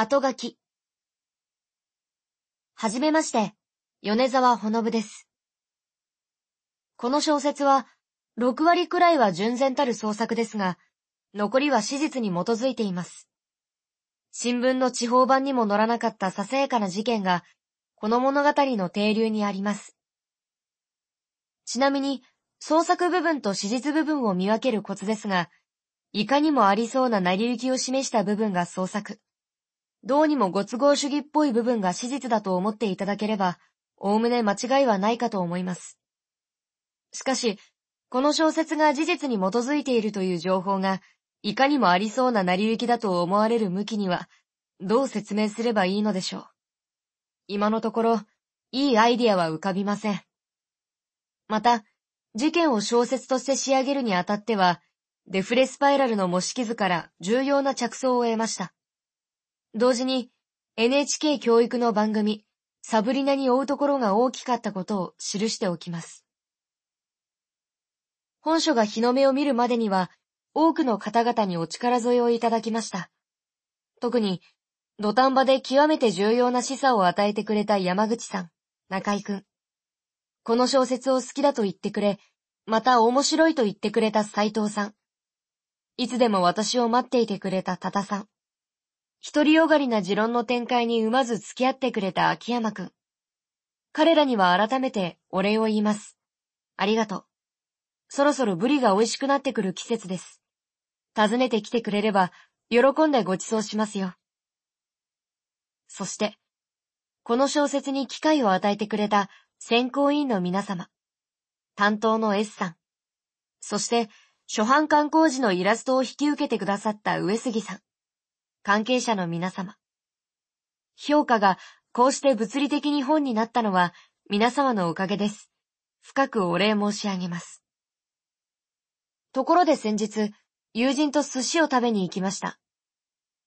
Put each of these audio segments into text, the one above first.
後書き。はじめまして、米沢ほのぶです。この小説は、6割くらいは純然たる創作ですが、残りは史実に基づいています。新聞の地方版にも載らなかったささやかな事件が、この物語の底流にあります。ちなみに、創作部分と史実部分を見分けるコツですが、いかにもありそうな成り行きを示した部分が創作。どうにもご都合主義っぽい部分が史実だと思っていただければ、おおむね間違いはないかと思います。しかし、この小説が事実に基づいているという情報が、いかにもありそうな成り行きだと思われる向きには、どう説明すればいいのでしょう。今のところ、いいアイディアは浮かびません。また、事件を小説として仕上げるにあたっては、デフレスパイラルの模式図から重要な着想を得ました。同時に NHK 教育の番組サブリナに追うところが大きかったことを記しておきます。本書が日の目を見るまでには多くの方々にお力添えをいただきました。特に土壇場で極めて重要な示唆を与えてくれた山口さん、中井くん。この小説を好きだと言ってくれ、また面白いと言ってくれた斉藤さん。いつでも私を待っていてくれた多田さん。独りよがりな持論の展開にうまず付き合ってくれた秋山くん。彼らには改めてお礼を言います。ありがとう。そろそろブリが美味しくなってくる季節です。訪ねてきてくれれば、喜んでご馳走しますよ。そして、この小説に機会を与えてくれた選考委員の皆様、担当の S さん、そして、初版刊行時のイラストを引き受けてくださった上杉さん、関係者の皆様。評価がこうして物理的に本になったのは皆様のおかげです。深くお礼申し上げます。ところで先日、友人と寿司を食べに行きました。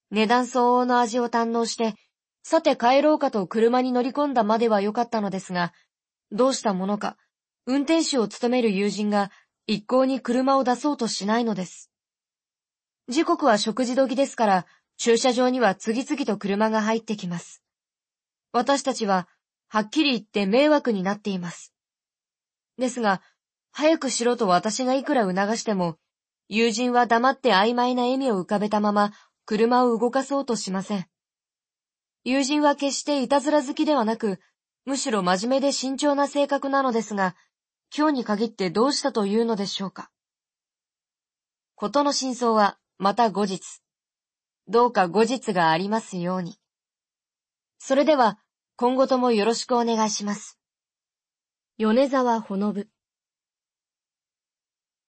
値段相応の味を堪能して、さて帰ろうかと車に乗り込んだまでは良かったのですが、どうしたものか、運転手を務める友人が一向に車を出そうとしないのです。時刻は食事時ですから、駐車場には次々と車が入ってきます。私たちは、はっきり言って迷惑になっています。ですが、早くしろと私がいくら促しても、友人は黙って曖昧な笑みを浮かべたまま、車を動かそうとしません。友人は決していたずら好きではなく、むしろ真面目で慎重な性格なのですが、今日に限ってどうしたというのでしょうか。ことの真相は、また後日。どうか後日がありますように。それでは、今後ともよろしくお願いします。米沢ほのぶ